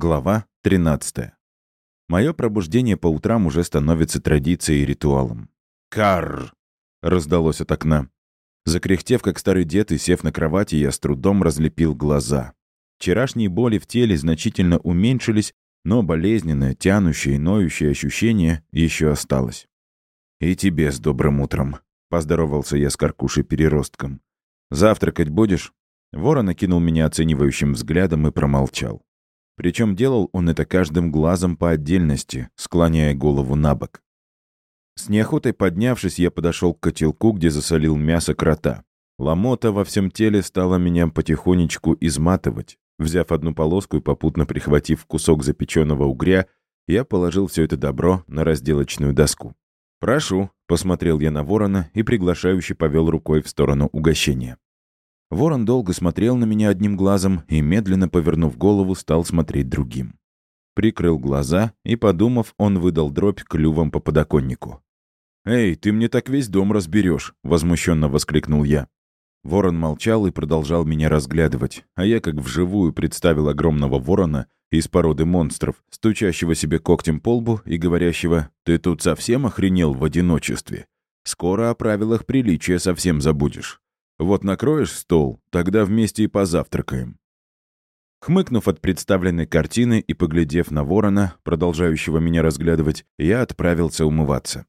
Глава 13. Мое пробуждение по утрам уже становится традицией и ритуалом. «Карр!» — раздалось от окна. Закряхтев, как старый дед, и сев на кровати, я с трудом разлепил глаза. Вчерашние боли в теле значительно уменьшились, но болезненное, тянущее и ноющее ощущение еще осталось. «И тебе с добрым утром», — поздоровался я с Каркушей-переростком. «Завтракать будешь?» Ворон окинул меня оценивающим взглядом и промолчал. Причем делал он это каждым глазом по отдельности, склоняя голову на бок. С неохотой поднявшись, я подошел к котелку, где засолил мясо крота. Ломота во всем теле стала меня потихонечку изматывать. Взяв одну полоску и попутно прихватив кусок запеченного угря, я положил все это добро на разделочную доску. «Прошу», — посмотрел я на ворона и приглашающе повел рукой в сторону угощения. Ворон долго смотрел на меня одним глазом и, медленно повернув голову, стал смотреть другим. Прикрыл глаза и, подумав, он выдал дробь клювом по подоконнику. «Эй, ты мне так весь дом разберешь!» — возмущенно воскликнул я. Ворон молчал и продолжал меня разглядывать, а я как вживую представил огромного ворона из породы монстров, стучащего себе когтем по лбу и говорящего «Ты тут совсем охренел в одиночестве? Скоро о правилах приличия совсем забудешь. Вот накроешь стол, тогда вместе и позавтракаем». Хмыкнув от представленной картины и поглядев на ворона, продолжающего меня разглядывать, я отправился умываться.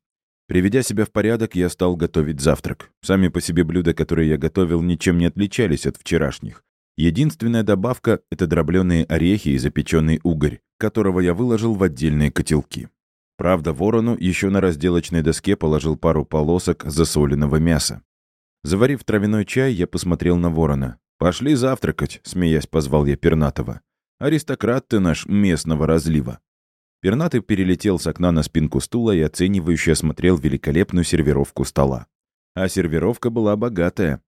Приведя себя в порядок, я стал готовить завтрак. Сами по себе блюда, которые я готовил, ничем не отличались от вчерашних. Единственная добавка — это дробленые орехи и запеченный угорь, которого я выложил в отдельные котелки. Правда, ворону еще на разделочной доске положил пару полосок засоленного мяса. Заварив травяной чай, я посмотрел на ворона. «Пошли завтракать», — смеясь позвал я Пернатова. «Аристократ ты наш местного разлива». Пернатый перелетел с окна на спинку стула и оценивающе осмотрел великолепную сервировку стола. А сервировка была богатая.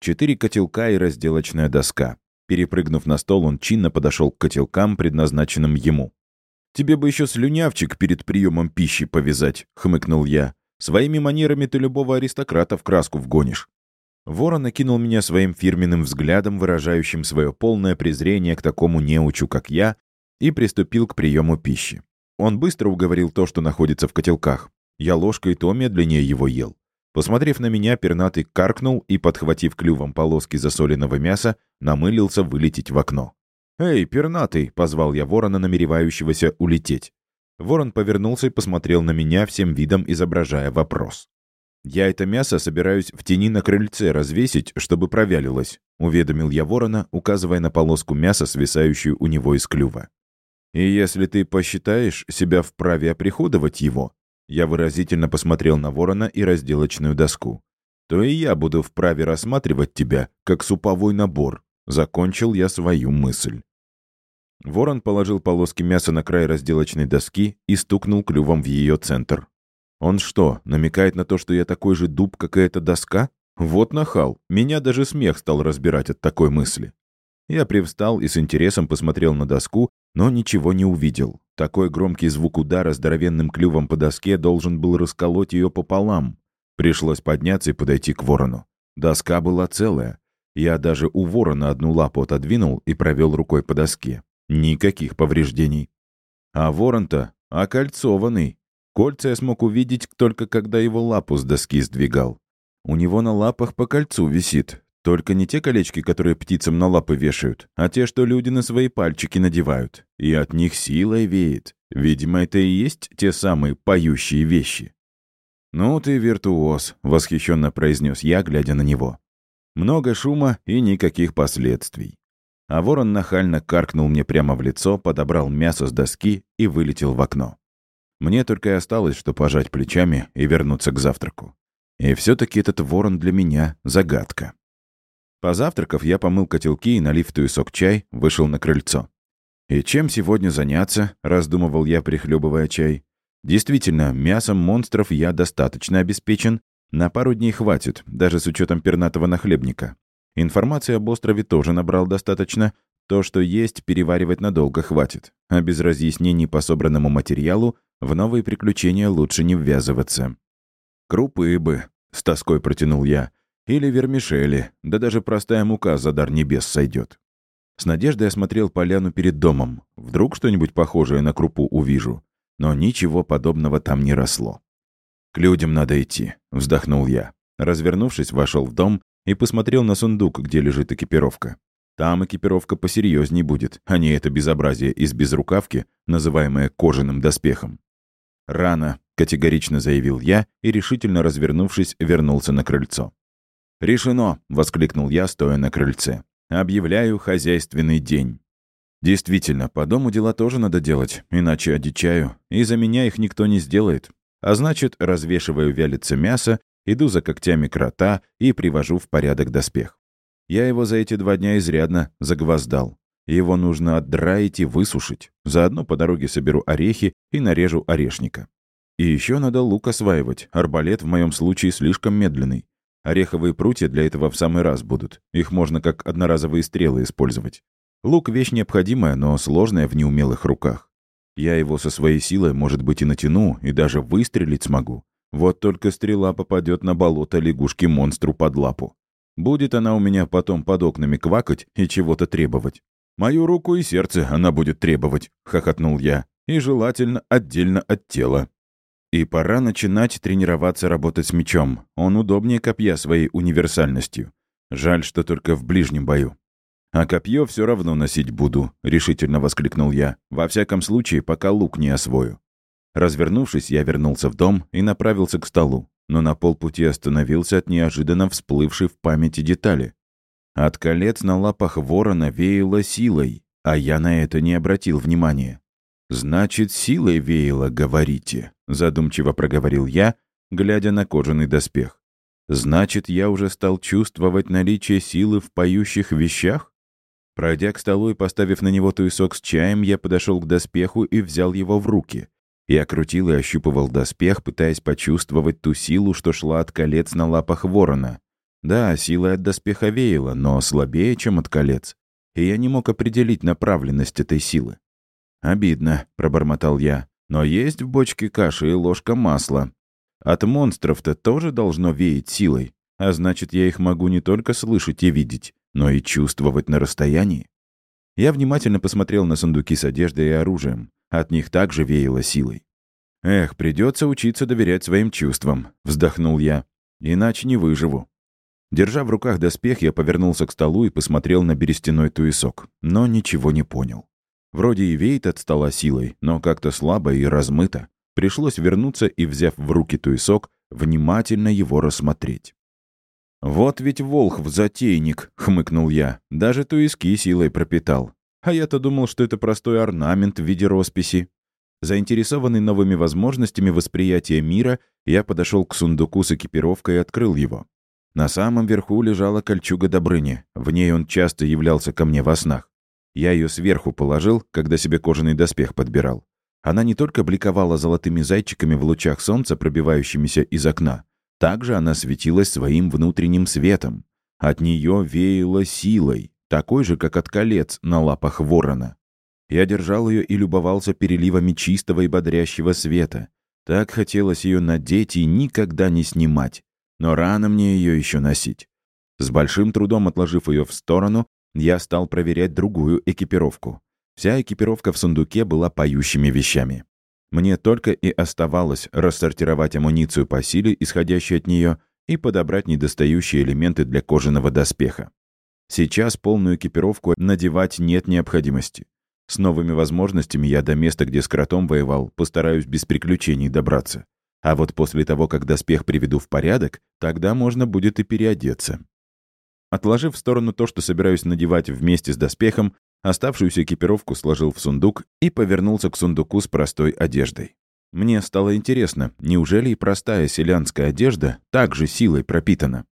Четыре котелка и разделочная доска. Перепрыгнув на стол, он чинно подошел к котелкам, предназначенным ему. «Тебе бы еще слюнявчик перед приемом пищи повязать», — хмыкнул я. Своими манерами ты любого аристократа в краску вгонишь». Ворон окинул меня своим фирменным взглядом, выражающим свое полное презрение к такому неучу, как я, и приступил к приему пищи. Он быстро уговорил то, что находится в котелках. Я ложкой то медленнее его ел. Посмотрев на меня, пернатый каркнул и, подхватив клювом полоски засоленного мяса, намылился вылететь в окно. «Эй, пернатый!» — позвал я ворона, намеревающегося улететь. Ворон повернулся и посмотрел на меня, всем видом изображая вопрос. «Я это мясо собираюсь в тени на крыльце развесить, чтобы провялилось», — уведомил я ворона, указывая на полоску мяса, свисающую у него из клюва. «И если ты посчитаешь себя вправе оприходовать его», я выразительно посмотрел на ворона и разделочную доску, то и я буду вправе рассматривать тебя как суповой набор. Закончил я свою мысль. Ворон положил полоски мяса на край разделочной доски и стукнул клювом в ее центр. «Он что, намекает на то, что я такой же дуб, как и эта доска? Вот нахал! Меня даже смех стал разбирать от такой мысли». Я привстал и с интересом посмотрел на доску, но ничего не увидел. Такой громкий звук удара здоровенным клювом по доске должен был расколоть ее пополам. Пришлось подняться и подойти к ворону. Доска была целая. Я даже у ворона одну лапу отодвинул и провел рукой по доске. Никаких повреждений. А ворон-то окольцованный. Кольца я смог увидеть только когда его лапу с доски сдвигал. У него на лапах по кольцу висит. Только не те колечки, которые птицам на лапы вешают, а те, что люди на свои пальчики надевают. И от них силой веет. Видимо, это и есть те самые поющие вещи. «Ну ты виртуоз», — восхищенно произнес я, глядя на него. Много шума и никаких последствий а ворон нахально каркнул мне прямо в лицо, подобрал мясо с доски и вылетел в окно. Мне только и осталось, что пожать плечами и вернуться к завтраку. И все таки этот ворон для меня — загадка. Позавтракав, я помыл котелки и, налив сок чай, вышел на крыльцо. «И чем сегодня заняться?» — раздумывал я, прихлебывая чай. «Действительно, мясом монстров я достаточно обеспечен. На пару дней хватит, даже с учетом пернатого нахлебника. Информации об острове тоже набрал достаточно. То, что есть, переваривать надолго хватит. А без разъяснений по собранному материалу в новые приключения лучше не ввязываться. «Крупы бы», — с тоской протянул я. «Или вермишели, да даже простая мука за дар небес сойдет». С надеждой осмотрел поляну перед домом. Вдруг что-нибудь похожее на крупу увижу. Но ничего подобного там не росло. «К людям надо идти», — вздохнул я. Развернувшись, вошел в дом и посмотрел на сундук, где лежит экипировка. Там экипировка посерьезней будет, а не это безобразие из безрукавки, называемое кожаным доспехом. «Рано», — категорично заявил я и, решительно развернувшись, вернулся на крыльцо. «Решено!» — воскликнул я, стоя на крыльце. Объявляю хозяйственный день. Действительно, по дому дела тоже надо делать, иначе одичаю, и за меня их никто не сделает. А значит, развешиваю вялиться мясо, иду за когтями крота и привожу в порядок доспех. Я его за эти два дня изрядно загвоздал. Его нужно отдраить и высушить. Заодно по дороге соберу орехи и нарежу орешника. И еще надо лук осваивать. Арбалет в моем случае слишком медленный. Ореховые прутья для этого в самый раз будут. Их можно как одноразовые стрелы использовать. Лук — вещь необходимая, но сложная в неумелых руках. Я его со своей силой, может быть, и натяну, и даже выстрелить смогу. Вот только стрела попадет на болото лягушки-монстру под лапу. Будет она у меня потом под окнами квакать и чего-то требовать. «Мою руку и сердце она будет требовать», — хохотнул я. «И желательно отдельно от тела». И пора начинать тренироваться работать с мечом. Он удобнее копья своей универсальностью. Жаль, что только в ближнем бою. «А копье все равно носить буду», — решительно воскликнул я. «Во всяком случае, пока лук не освою». Развернувшись, я вернулся в дом и направился к столу, но на полпути остановился от неожиданно всплывшей в памяти детали. От колец на лапах ворона веяло силой, а я на это не обратил внимания. «Значит, силой веяло, говорите», — задумчиво проговорил я, глядя на кожаный доспех. «Значит, я уже стал чувствовать наличие силы в поющих вещах?» Пройдя к столу и поставив на него туесок с чаем, я подошел к доспеху и взял его в руки. Я крутил и ощупывал доспех, пытаясь почувствовать ту силу, что шла от колец на лапах ворона. Да, сила от доспеха веяла, но слабее, чем от колец. И я не мог определить направленность этой силы. «Обидно», — пробормотал я. «Но есть в бочке каши и ложка масла. От монстров-то тоже должно веять силой, а значит, я их могу не только слышать и видеть, но и чувствовать на расстоянии». Я внимательно посмотрел на сундуки с одеждой и оружием. От них также веяло силой. «Эх, придется учиться доверять своим чувствам», — вздохнул я. «Иначе не выживу». Держа в руках доспех, я повернулся к столу и посмотрел на берестяной туесок, но ничего не понял. Вроде и веет от стола силой, но как-то слабо и размыто. Пришлось вернуться и, взяв в руки туесок, внимательно его рассмотреть. «Вот ведь волхв-затейник», — хмыкнул я, — «даже туиски силой пропитал. А я-то думал, что это простой орнамент в виде росписи». Заинтересованный новыми возможностями восприятия мира, я подошел к сундуку с экипировкой и открыл его. На самом верху лежала кольчуга Добрыни. В ней он часто являлся ко мне во снах. Я ее сверху положил, когда себе кожаный доспех подбирал. Она не только бликовала золотыми зайчиками в лучах солнца, пробивающимися из окна. Также она светилась своим внутренним светом. От нее веяло силой, такой же, как от колец на лапах ворона. Я держал ее и любовался переливами чистого и бодрящего света. Так хотелось ее надеть и никогда не снимать. Но рано мне ее еще носить. С большим трудом отложив ее в сторону, я стал проверять другую экипировку. Вся экипировка в сундуке была поющими вещами. Мне только и оставалось рассортировать амуницию по силе, исходящей от нее, и подобрать недостающие элементы для кожаного доспеха. Сейчас полную экипировку надевать нет необходимости. С новыми возможностями я до места, где с кротом воевал, постараюсь без приключений добраться. А вот после того, как доспех приведу в порядок, тогда можно будет и переодеться. Отложив в сторону то, что собираюсь надевать вместе с доспехом, оставшуюся экипировку сложил в сундук и повернулся к сундуку с простой одеждой. Мне стало интересно, неужели и простая селянская одежда также силой пропитана?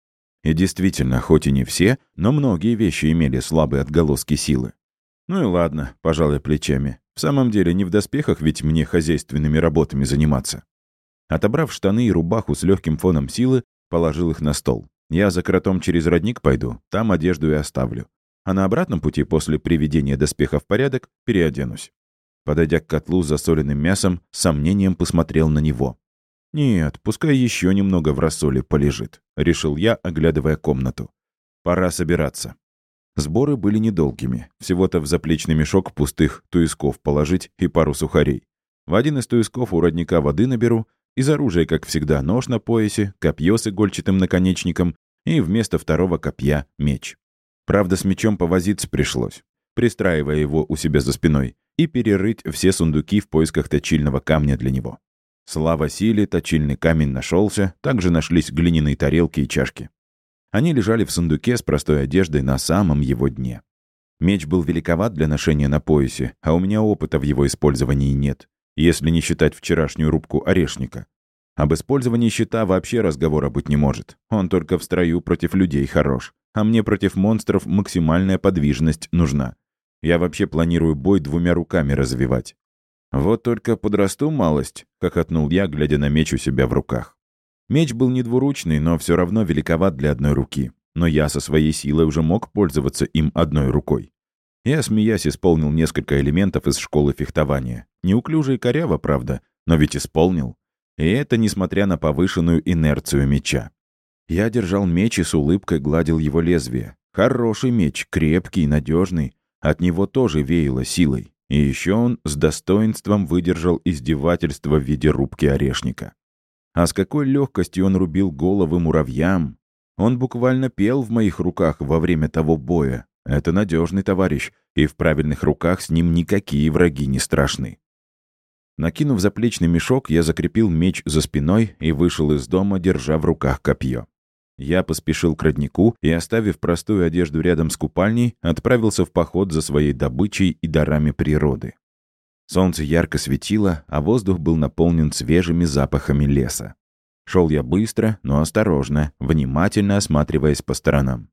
И действительно, хоть и не все, но многие вещи имели слабые отголоски силы. Ну и ладно, пожалуй, плечами. В самом деле, не в доспехах ведь мне хозяйственными работами заниматься. Отобрав штаны и рубаху с легким фоном силы, положил их на стол. Я за кротом через родник пойду, там одежду и оставлю. А на обратном пути после приведения доспеха в порядок переоденусь. Подойдя к котлу с засоленным мясом, с сомнением посмотрел на него. «Нет, пускай еще немного в рассоле полежит», — решил я, оглядывая комнату. «Пора собираться». Сборы были недолгими. Всего-то в заплечный мешок пустых туисков положить и пару сухарей. В один из туисков у родника воды наберу, из оружия, как всегда, нож на поясе, копье с игольчатым наконечником и вместо второго копья — меч. Правда, с мечом повозиться пришлось, пристраивая его у себя за спиной, и перерыть все сундуки в поисках точильного камня для него. Слава силе, точильный камень нашелся, также нашлись глиняные тарелки и чашки. Они лежали в сундуке с простой одеждой на самом его дне. Меч был великоват для ношения на поясе, а у меня опыта в его использовании нет, если не считать вчерашнюю рубку орешника. Об использовании щита вообще разговора быть не может. Он только в строю против людей хорош. А мне против монстров максимальная подвижность нужна. Я вообще планирую бой двумя руками развивать. «Вот только подрасту малость», — хохотнул я, глядя на меч у себя в руках. Меч был не двуручный, но все равно великоват для одной руки. Но я со своей силой уже мог пользоваться им одной рукой. Я, смеясь, исполнил несколько элементов из школы фехтования. Неуклюже и коряво, правда, но ведь исполнил. И это несмотря на повышенную инерцию меча. Я держал меч и с улыбкой гладил его лезвие. Хороший меч, крепкий, надежный. От него тоже веяло силой. И еще он с достоинством выдержал издевательство в виде рубки орешника. А с какой легкостью он рубил головы муравьям. Он буквально пел в моих руках во время того боя. Это надежный товарищ, и в правильных руках с ним никакие враги не страшны. Накинув заплечный мешок, я закрепил меч за спиной и вышел из дома, держа в руках копье. Я поспешил к роднику и, оставив простую одежду рядом с купальней, отправился в поход за своей добычей и дарами природы. Солнце ярко светило, а воздух был наполнен свежими запахами леса. Шел я быстро, но осторожно, внимательно осматриваясь по сторонам.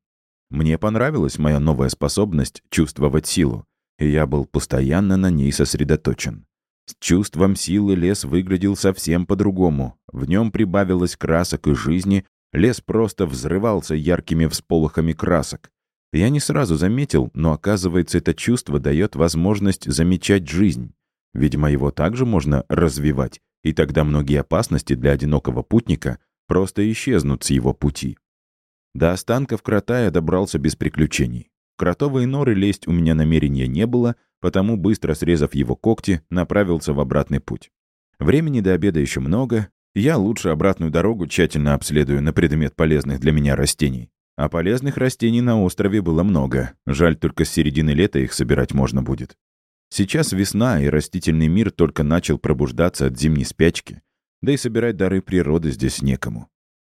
Мне понравилась моя новая способность чувствовать силу, и я был постоянно на ней сосредоточен. С чувством силы лес выглядел совсем по-другому. В нем прибавилось красок и жизни, лес просто взрывался яркими всполохами красок. Я не сразу заметил, но оказывается, это чувство дает возможность замечать жизнь. Видимо, его также можно развивать, и тогда многие опасности для одинокого путника просто исчезнут с его пути. До останков крота я добрался без приключений. Кротовые норы лезть у меня намерения не было, потому, быстро срезав его когти, направился в обратный путь. Времени до обеда еще много, я лучше обратную дорогу тщательно обследую на предмет полезных для меня растений. А полезных растений на острове было много, жаль, только с середины лета их собирать можно будет. Сейчас весна, и растительный мир только начал пробуждаться от зимней спячки, да и собирать дары природы здесь некому.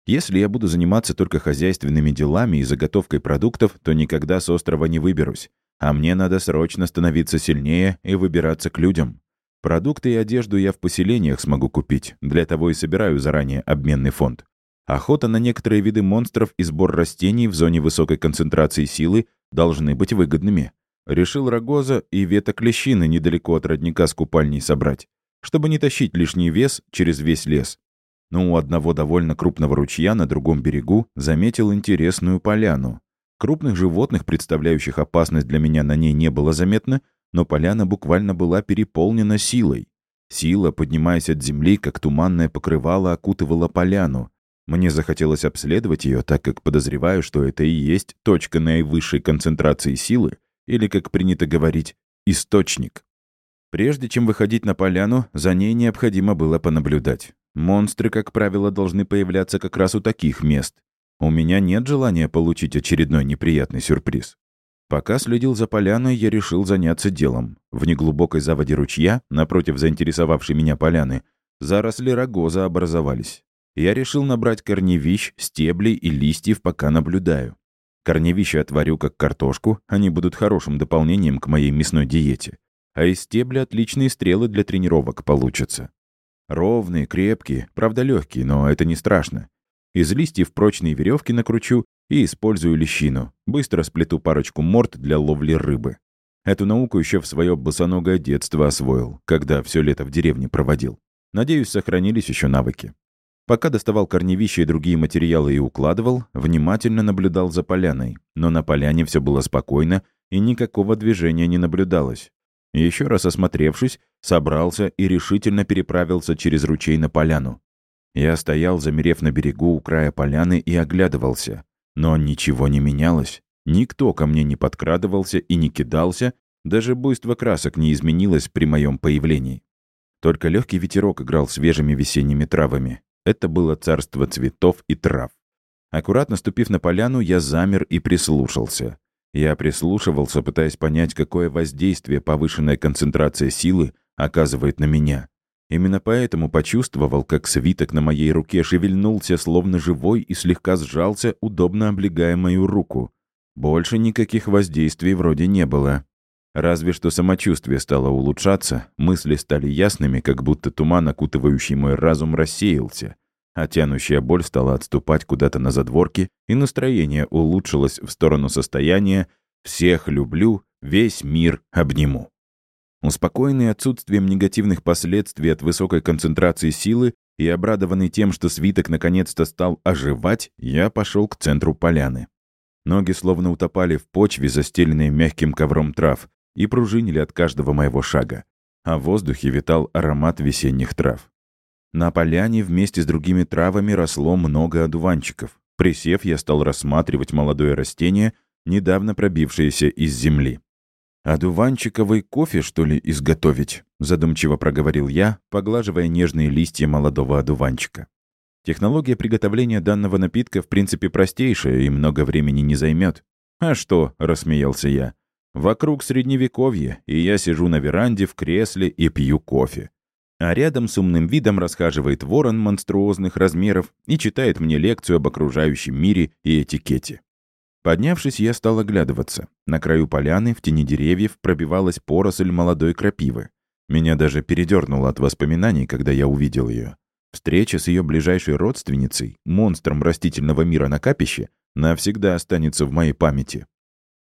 Если я буду заниматься только хозяйственными делами и заготовкой продуктов, то никогда с острова не выберусь, а мне надо срочно становиться сильнее и выбираться к людям. Продукты и одежду я в поселениях смогу купить, для того и собираю заранее обменный фонд. Охота на некоторые виды монстров и сбор растений в зоне высокой концентрации силы должны быть выгодными. Решил рогоза и веток лещины недалеко от родника с купальней собрать, чтобы не тащить лишний вес через весь лес. Но у одного довольно крупного ручья на другом берегу заметил интересную поляну. Крупных животных, представляющих опасность для меня, на ней не было заметно, но поляна буквально была переполнена силой. Сила, поднимаясь от земли, как туманное покрывало, окутывала поляну. Мне захотелось обследовать ее, так как подозреваю, что это и есть точка наивысшей концентрации силы, или, как принято говорить, источник. Прежде чем выходить на поляну, за ней необходимо было понаблюдать. Монстры, как правило, должны появляться как раз у таких мест. У меня нет желания получить очередной неприятный сюрприз. Пока следил за поляной, я решил заняться делом. В неглубокой заводе ручья, напротив заинтересовавшей меня поляны, заросли рогоза образовались. Я решил набрать корневищ, стеблей и листьев, пока наблюдаю. Корневища отварю как картошку, они будут хорошим дополнением к моей мясной диете. А из стебля отличные стрелы для тренировок получатся. Ровные, крепкие, правда легкие, но это не страшно. Из листьев прочные веревки накручу и использую лещину. Быстро сплету парочку морд для ловли рыбы. Эту науку еще в свое босоногое детство освоил, когда все лето в деревне проводил. Надеюсь, сохранились еще навыки. Пока доставал корневища и другие материалы и укладывал, внимательно наблюдал за поляной. Но на поляне все было спокойно, и никакого движения не наблюдалось. Еще раз осмотревшись, собрался и решительно переправился через ручей на поляну. Я стоял, замерев на берегу у края поляны, и оглядывался. Но ничего не менялось. Никто ко мне не подкрадывался и не кидался, даже буйство красок не изменилось при моем появлении. Только легкий ветерок играл свежими весенними травами. Это было царство цветов и трав. Аккуратно ступив на поляну, я замер и прислушался. Я прислушивался, пытаясь понять, какое воздействие повышенная концентрация силы оказывает на меня. Именно поэтому почувствовал, как свиток на моей руке шевельнулся, словно живой, и слегка сжался, удобно облегая мою руку. Больше никаких воздействий вроде не было. Разве что самочувствие стало улучшаться, мысли стали ясными, как будто туман, окутывающий мой разум, рассеялся, а тянущая боль стала отступать куда-то на задворки, и настроение улучшилось в сторону состояния «всех люблю, весь мир обниму». Успокоенный отсутствием негативных последствий от высокой концентрации силы и обрадованный тем, что свиток наконец-то стал оживать, я пошел к центру поляны. Ноги словно утопали в почве, застеленной мягким ковром трав, и пружинили от каждого моего шага, а в воздухе витал аромат весенних трав. На поляне вместе с другими травами росло много одуванчиков. Присев, я стал рассматривать молодое растение, недавно пробившееся из земли. «Одуванчиковый кофе, что ли, изготовить?» — задумчиво проговорил я, поглаживая нежные листья молодого одуванчика. Технология приготовления данного напитка в принципе простейшая и много времени не займет. «А что?» — рассмеялся я. Вокруг средневековье, и я сижу на веранде в кресле и пью кофе. А рядом с умным видом расхаживает ворон монструозных размеров и читает мне лекцию об окружающем мире и этикете. Поднявшись, я стал оглядываться. На краю поляны, в тени деревьев, пробивалась поросль молодой крапивы. Меня даже передернуло от воспоминаний, когда я увидел ее. Встреча с ее ближайшей родственницей, монстром растительного мира на капище, навсегда останется в моей памяти.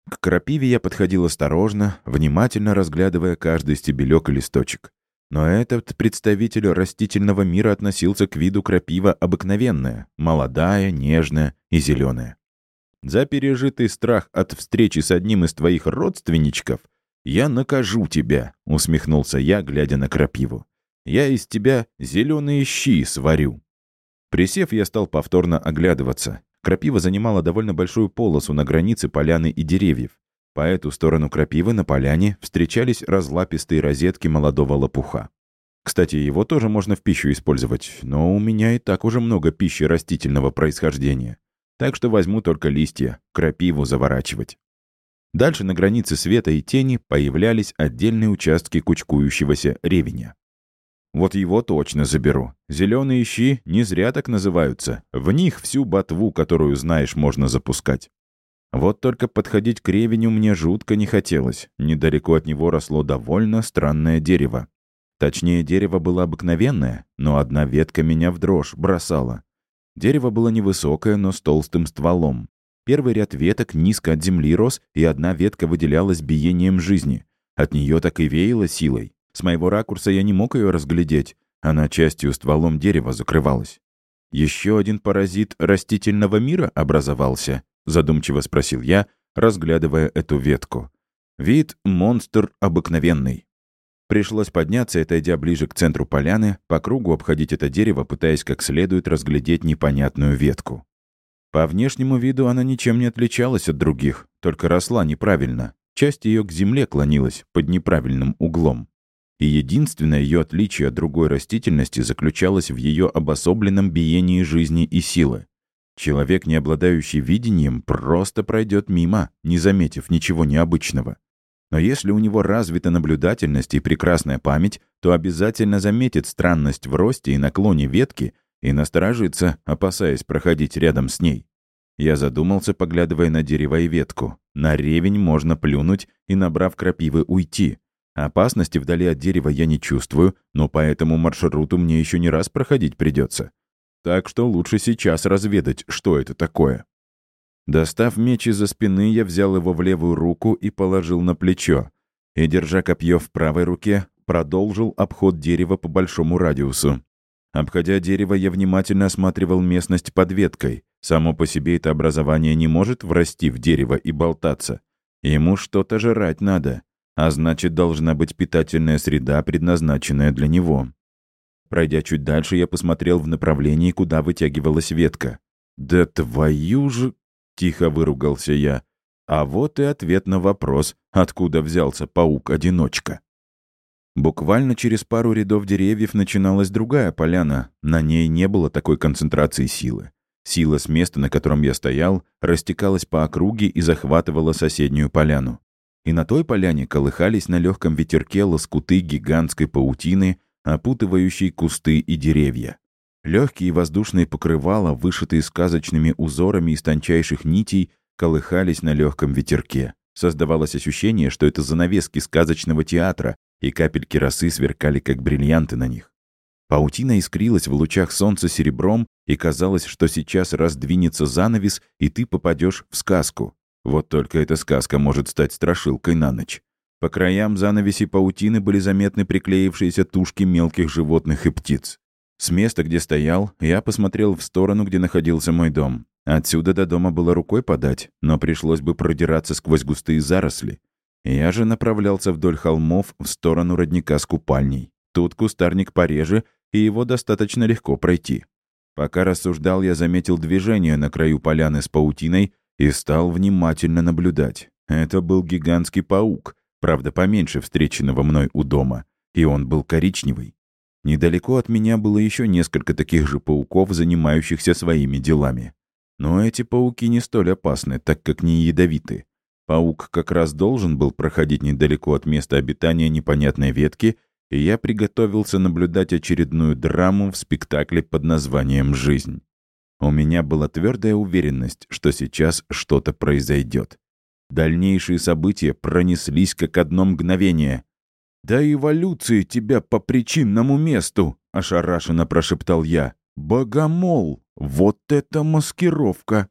К крапиве я подходил осторожно, внимательно разглядывая каждый стебелек и листочек. Но этот представитель растительного мира относился к виду крапива обыкновенная, молодая, нежная и зеленая. За пережитый страх от встречи с одним из твоих родственничков я накажу тебя, усмехнулся я, глядя на крапиву. Я из тебя зеленые щи сварю. Присев, я стал повторно оглядываться. Крапива занимала довольно большую полосу на границе поляны и деревьев. По эту сторону крапивы на поляне встречались разлапистые розетки молодого лопуха. Кстати, его тоже можно в пищу использовать, но у меня и так уже много пищи растительного происхождения. Так что возьму только листья, крапиву заворачивать. Дальше на границе света и тени появлялись отдельные участки кучкующегося ревеня. Вот его точно заберу. Зеленые щи не зря так называются. В них всю ботву, которую знаешь, можно запускать. Вот только подходить к ревеню мне жутко не хотелось. Недалеко от него росло довольно странное дерево. Точнее, дерево было обыкновенное, но одна ветка меня в дрожь бросала. Дерево было невысокое, но с толстым стволом. Первый ряд веток низко от земли рос, и одна ветка выделялась биением жизни. От нее так и веяло силой. С моего ракурса я не мог ее разглядеть. Она частью стволом дерева закрывалась. «Еще один паразит растительного мира образовался?» — задумчиво спросил я, разглядывая эту ветку. «Вид — монстр обыкновенный». Пришлось подняться, отойдя ближе к центру поляны, по кругу обходить это дерево, пытаясь как следует разглядеть непонятную ветку. По внешнему виду она ничем не отличалась от других, только росла неправильно. Часть ее к земле клонилась под неправильным углом и единственное ее отличие от другой растительности заключалось в ее обособленном биении жизни и силы. Человек, не обладающий видением, просто пройдет мимо, не заметив ничего необычного. Но если у него развита наблюдательность и прекрасная память, то обязательно заметит странность в росте и наклоне ветки и насторожится, опасаясь проходить рядом с ней. Я задумался, поглядывая на дерево и ветку. На ревень можно плюнуть и, набрав крапивы, уйти. Опасности вдали от дерева я не чувствую, но по этому маршруту мне еще не раз проходить придется. Так что лучше сейчас разведать, что это такое. Достав меч из-за спины, я взял его в левую руку и положил на плечо. И, держа копье в правой руке, продолжил обход дерева по большому радиусу. Обходя дерево, я внимательно осматривал местность под веткой. Само по себе это образование не может врасти в дерево и болтаться. Ему что-то жрать надо а значит, должна быть питательная среда, предназначенная для него. Пройдя чуть дальше, я посмотрел в направлении, куда вытягивалась ветка. «Да твою же...» — тихо выругался я. А вот и ответ на вопрос, откуда взялся паук-одиночка. Буквально через пару рядов деревьев начиналась другая поляна. На ней не было такой концентрации силы. Сила с места, на котором я стоял, растекалась по округе и захватывала соседнюю поляну. И на той поляне колыхались на легком ветерке лоскуты гигантской паутины, опутывающей кусты и деревья. Легкие воздушные покрывала, вышитые сказочными узорами из тончайших нитей, колыхались на легком ветерке. Создавалось ощущение, что это занавески сказочного театра, и капельки росы сверкали, как бриллианты на них. Паутина искрилась в лучах солнца серебром, и казалось, что сейчас раздвинется занавес, и ты попадешь в сказку. Вот только эта сказка может стать страшилкой на ночь. По краям занавеси паутины были заметны приклеившиеся тушки мелких животных и птиц. С места, где стоял, я посмотрел в сторону, где находился мой дом. Отсюда до дома было рукой подать, но пришлось бы продираться сквозь густые заросли. Я же направлялся вдоль холмов в сторону родника с купальней. Тут кустарник пореже, и его достаточно легко пройти. Пока рассуждал, я заметил движение на краю поляны с паутиной и стал внимательно наблюдать. Это был гигантский паук, правда, поменьше встреченного мной у дома, и он был коричневый. Недалеко от меня было еще несколько таких же пауков, занимающихся своими делами. Но эти пауки не столь опасны, так как не ядовиты. Паук как раз должен был проходить недалеко от места обитания непонятной ветки, и я приготовился наблюдать очередную драму в спектакле под названием «Жизнь». У меня была твердая уверенность, что сейчас что-то произойдет. Дальнейшие события пронеслись как одно мгновение. «Да эволюции тебя по причинному месту!» — ошарашенно прошептал я. «Богомол! Вот это маскировка!»